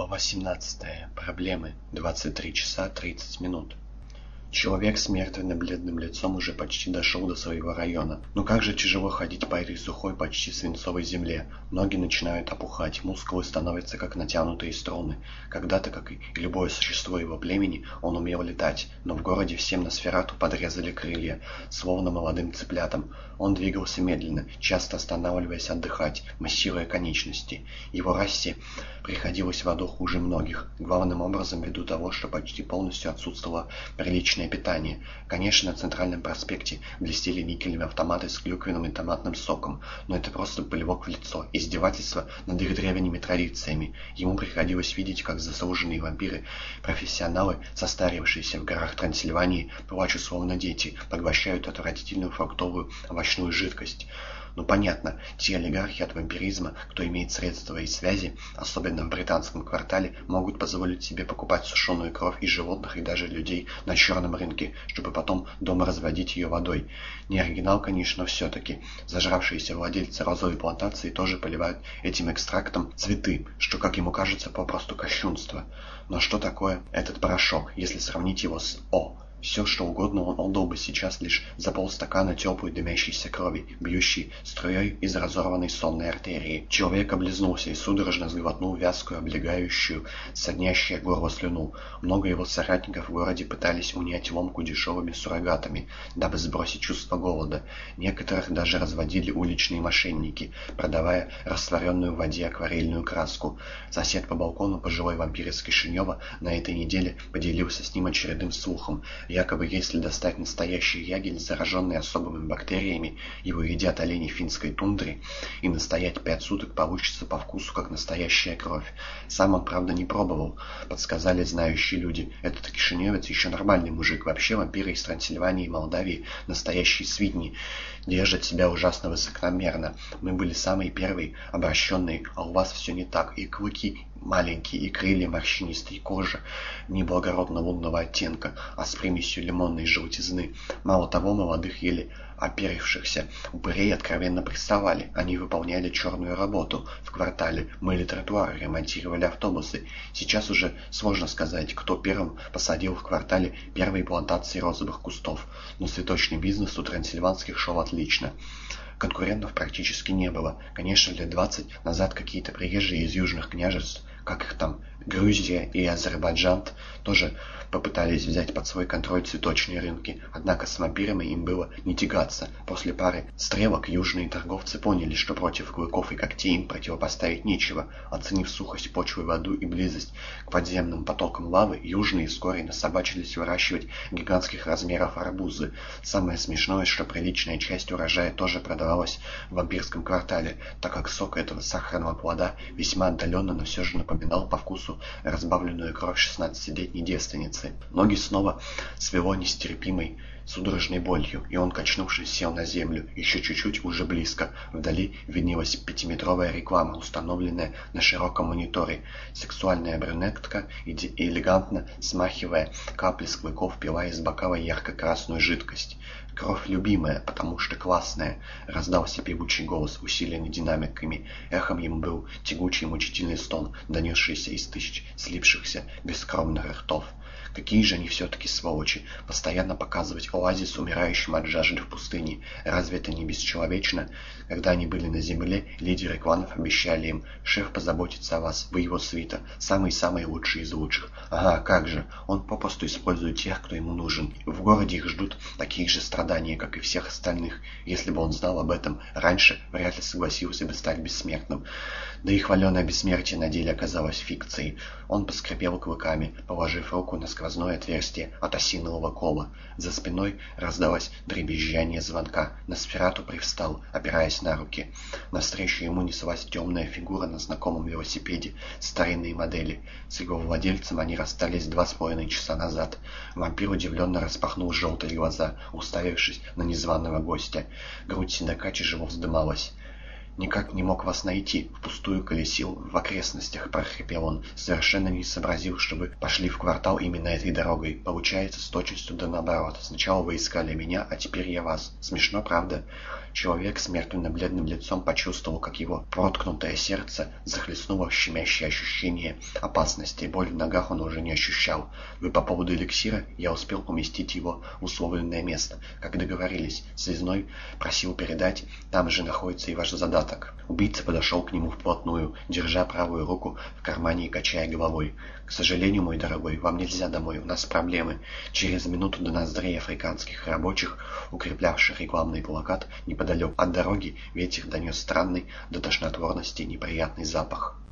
Глава 17. Проблемы. 23 часа 30 минут. Человек с мертвенно-бледным лицом уже почти дошел до своего района. Но как же тяжело ходить по этой сухой, почти свинцовой земле. Ноги начинают опухать, мускулы становятся как натянутые струны. Когда-то, как и любое существо его племени, он умел летать, но в городе всем на сферату подрезали крылья, словно молодым цыплятам. Он двигался медленно, часто останавливаясь отдыхать, массируя конечности. Его расе приходилось в аду хуже многих, главным образом ввиду того, что почти полностью отсутствовало приличное питание. Конечно, на центральном проспекте блестели никелевые автоматы с клюквенным и томатным соком, но это просто плевок в лицо, издевательство над их древними традициями. Ему приходилось видеть, как заслуженные вампиры, профессионалы, состарившиеся в горах Трансильвании, плачут словно дети, поглощают отвратительную фруктовую овощную жидкость. Ну понятно, те олигархи от вампиризма, кто имеет средства и связи, особенно в британском квартале, могут позволить себе покупать сушеную кровь и животных, и даже людей на черном рынке, чтобы потом дома разводить ее водой. Не оригинал, конечно, все-таки. Зажравшиеся владельцы розовой плантации тоже поливают этим экстрактом цветы, что, как ему кажется, попросту кощунство. Но что такое этот порошок, если сравнить его с О? Все, что угодно он отдал бы сейчас лишь за полстакана теплой дымящейся крови, бьющей струей из разорванной сонной артерии. Человек облизнулся и судорожно сглотнул вязкую, облегающую, соднящее горло слюну. Много его соратников в городе пытались унять ломку дешевыми суррогатами, дабы сбросить чувство голода. Некоторых даже разводили уличные мошенники, продавая растворенную в воде акварельную краску. Сосед по балкону, пожилой вампир из Кишинева, на этой неделе поделился с ним очередным слухом. Якобы если достать настоящий ягель, зараженный особыми бактериями, его едят олени финской тундры, и настоять пять суток получится по вкусу, как настоящая кровь. Сам он, правда, не пробовал, подсказали знающие люди. Этот кишиневец еще нормальный мужик. Вообще вампиры из Трансильвании и Молдавии, настоящие свиньи, держат себя ужасно высокомерно. Мы были самые первые, обращенные, а у вас все не так. И клыки маленькие, и крылья морщинистые, и кожа неблагородно-лунного оттенка, а с примесью лимонной желтизны. Мало того, молодых еле оперившихся упырей откровенно приставали. Они выполняли черную работу в квартале, мыли тротуары, ремонтировали автобусы. Сейчас уже сложно сказать, кто первым посадил в квартале первые плантации розовых кустов. Но цветочный бизнес у трансильванских шел отлично. Конкурентов практически не было. Конечно, лет двадцать назад какие-то приезжие из южных княжеств как их там, Грузия и Азербайджан тоже попытались взять под свой контроль цветочные рынки, однако с вампирами им было не тягаться. После пары стрелок южные торговцы поняли, что против клыков и когтей им противопоставить нечего. Оценив сухость почвы, воду и близость к подземным потокам лавы, южные вскоре насобачились выращивать гигантских размеров арбузы. Самое смешное, что приличная часть урожая тоже продавалась в вампирском квартале, так как сок этого сахарного плода весьма отдаленно, но все же напоминал по вкусу разбавленную кровь шестнадцатилетней девственницы. Ноги снова свело нестерпимой судорожной болью, и он, качнувшись, сел на землю. Еще чуть-чуть, уже близко. Вдали виднелась пятиметровая реклама, установленная на широком мониторе. Сексуальная брюнетка, элегантно смахивая капли с клыков, пила из бокала ярко-красную жидкость. «Кровь любимая, потому что классная!» — раздался певучий голос, усиленный динамиками. Эхом ему был тягучий мучительный стон, донесшийся из тысяч слипшихся бескровных ртов. Какие же они все-таки сволочи, постоянно показывать оазис умирающим от жажды в пустыне. Разве это не бесчеловечно? Когда они были на земле, лидеры кланов обещали им, шеф позаботится о вас, вы его свита, самый-самый лучший из лучших. Ага, как же, он попросту использует тех, кто ему нужен. В городе их ждут такие же страдания, как и всех остальных. Если бы он знал об этом раньше, вряд ли согласился бы стать бессмертным. Да и хваленое бессмертие на деле оказалось фикцией. Он поскрипел клыками, положив руку на сквозное отверстие от осинового кола. За спиной раздалось дребезжание звонка. Носферату привстал, опираясь на руки. Навстречу ему неслась темная фигура на знакомом велосипеде старинной модели. С его владельцем они расстались два с половиной часа назад. Вампир удивленно распахнул желтые глаза, уставившись на незваного гостя. Грудь седока тяжело вздымалась. Никак не мог вас найти. Впустую колесил в окрестностях, прохрипел он, совершенно не сообразил, чтобы пошли в квартал именно этой дорогой. Получается, с точностью да наоборот. Сначала вы искали меня, а теперь я вас. Смешно, правда? Человек с мертвенно-бледным лицом почувствовал, как его проткнутое сердце захлестнуло щемящее ощущение опасности. Боль в ногах он уже не ощущал. Вы по поводу эликсира? Я успел уместить его в условленное место. Как договорились, связной просил передать, там же находится и ваш задаток. Убийца подошел к нему вплотную, держа правую руку в кармане и качая головой. «К сожалению, мой дорогой, вам нельзя домой, у нас проблемы». Через минуту до ноздрей африканских рабочих, укреплявших рекламный плакат, неподалеку от дороги ветер донес странный до тошнотворности неприятный запах.